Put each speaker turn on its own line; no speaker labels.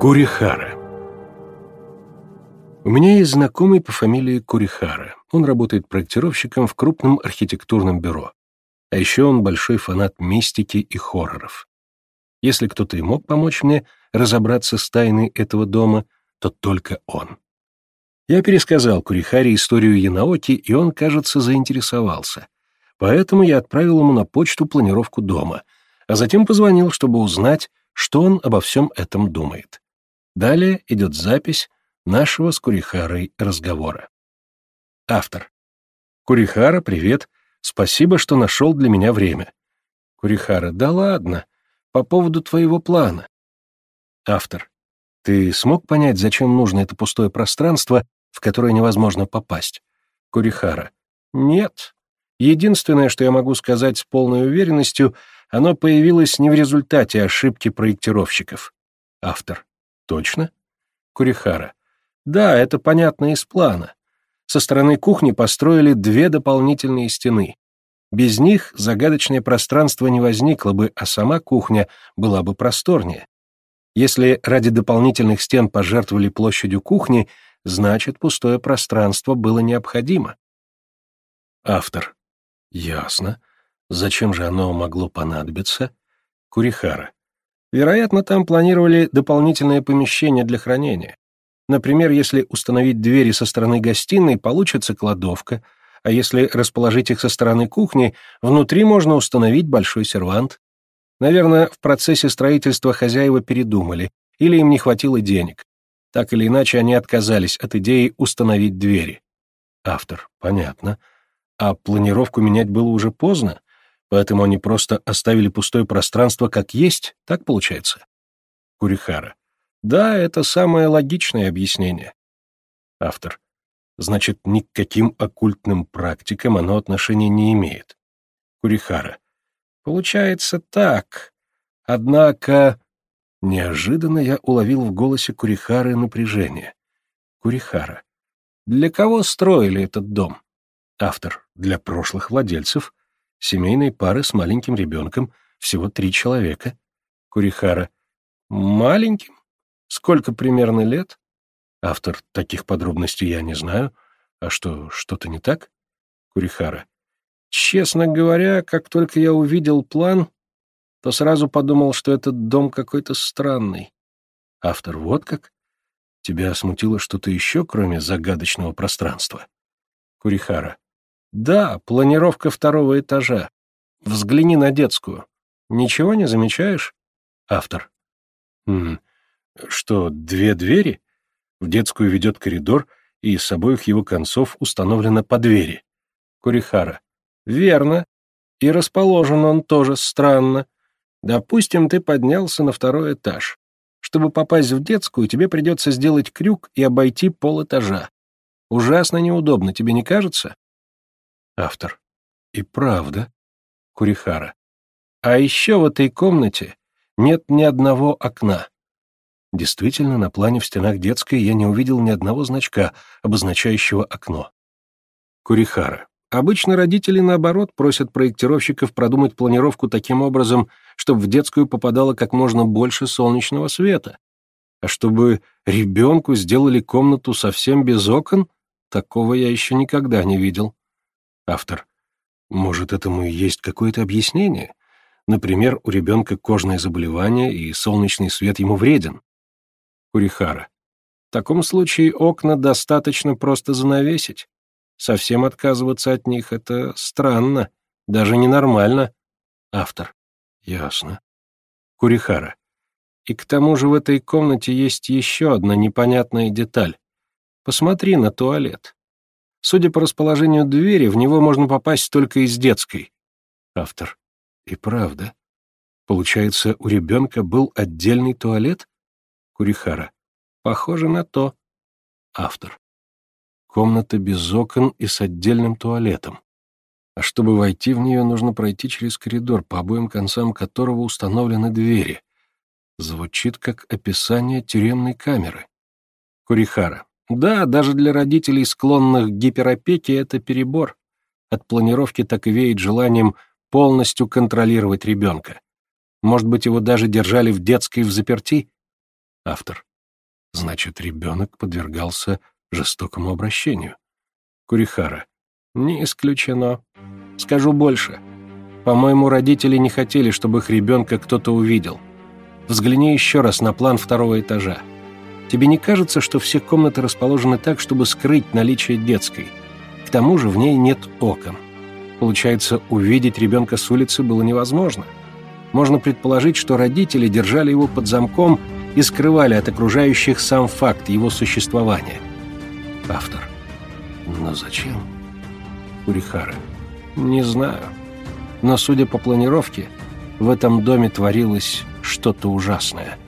Курихара У меня есть знакомый по фамилии Курихара. Он работает проектировщиком в крупном архитектурном бюро. А еще он большой фанат мистики и хорроров. Если кто-то и мог помочь мне разобраться с тайной этого дома, то только он. Я пересказал Курихаре историю Янаоки, и он, кажется, заинтересовался. Поэтому я отправил ему на почту планировку дома, а затем позвонил, чтобы узнать, что он обо всем этом думает. Далее идет запись нашего с Курихарой разговора. Автор. Курихара, привет. Спасибо, что нашел для меня время. Курихара, да ладно. По поводу твоего плана. Автор. Ты смог понять, зачем нужно это пустое пространство, в которое невозможно попасть? Курихара. Нет. Единственное, что я могу сказать с полной уверенностью, оно появилось не в результате ошибки проектировщиков. Автор. Точно? Курихара. Да, это понятно из плана. Со стороны кухни построили две дополнительные стены. Без них загадочное пространство не возникло бы, а сама кухня была бы просторнее. Если ради дополнительных стен пожертвовали площадью кухни, значит, пустое пространство было необходимо. Автор. Ясно. Зачем же оно могло понадобиться? Курихара. Вероятно, там планировали дополнительное помещение для хранения. Например, если установить двери со стороны гостиной, получится кладовка, а если расположить их со стороны кухни, внутри можно установить большой сервант. Наверное, в процессе строительства хозяева передумали, или им не хватило денег. Так или иначе, они отказались от идеи установить двери. Автор. Понятно. А планировку менять было уже поздно, поэтому они просто оставили пустое пространство как есть, так получается? Курихара. Да, это самое логичное объяснение. Автор. Значит, ни к каким оккультным практикам оно отношения не имеет. Курихара. Получается так. Однако... Неожиданно я уловил в голосе Курихары напряжение. Курихара. Для кого строили этот дом? Автор. Для прошлых владельцев. Семейной пары с маленьким ребенком. Всего три человека. Курихара. Маленьким? Сколько примерно лет? Автор. Таких подробностей я не знаю. А что, что-то не так? Курихара. Честно говоря, как только я увидел план, то сразу подумал, что этот дом какой-то странный. Автор. Вот как? Тебя смутило что-то еще, кроме загадочного пространства? Курихара. Да, планировка второго этажа. Взгляни на детскую. Ничего не замечаешь? Автор. Хм, что, две двери? В детскую ведет коридор, и с обоих его концов установлено по двери. Курихара. Верно. И расположен он тоже странно. Допустим, ты поднялся на второй этаж. Чтобы попасть в детскую, тебе придется сделать крюк и обойти полэтажа. Ужасно неудобно, тебе не кажется? Автор. И правда. Курихара. А еще в этой комнате нет ни одного окна. Действительно, на плане в стенах детской я не увидел ни одного значка, обозначающего окно. Курихара. Обычно родители, наоборот, просят проектировщиков продумать планировку таким образом, чтобы в детскую попадало как можно больше солнечного света. А чтобы ребенку сделали комнату совсем без окон, такого я еще никогда не видел. Автор. Может, этому и есть какое-то объяснение? Например, у ребенка кожное заболевание, и солнечный свет ему вреден. Курихара. В таком случае окна достаточно просто занавесить. Совсем отказываться от них — это странно, даже ненормально. Автор. Ясно. Курихара. И к тому же в этой комнате есть еще одна непонятная деталь. Посмотри на туалет. Судя по расположению двери, в него можно попасть только из детской. Автор. И правда. Получается, у ребенка был отдельный туалет? Курихара. Похоже на то. Автор. Комната без окон и с отдельным туалетом. А чтобы войти в нее, нужно пройти через коридор, по обоим концам которого установлены двери. Звучит как описание тюремной камеры. Курихара. Да, даже для родителей, склонных к гиперопеке, это перебор. От планировки так и веет желанием полностью контролировать ребенка. Может быть, его даже держали в детской в заперти? Автор. Значит, ребенок подвергался жестокому обращению. Курихара. Не исключено. Скажу больше. По-моему, родители не хотели, чтобы их ребенка кто-то увидел. Взгляни еще раз на план второго этажа. Тебе не кажется, что все комнаты расположены так, чтобы скрыть наличие детской? К тому же в ней нет окон. Получается, увидеть ребенка с улицы было невозможно. Можно предположить, что родители держали его под замком и скрывали от окружающих сам факт его существования. Автор. Но зачем? Курихара. Не знаю. Но, судя по планировке, в этом доме творилось что-то ужасное –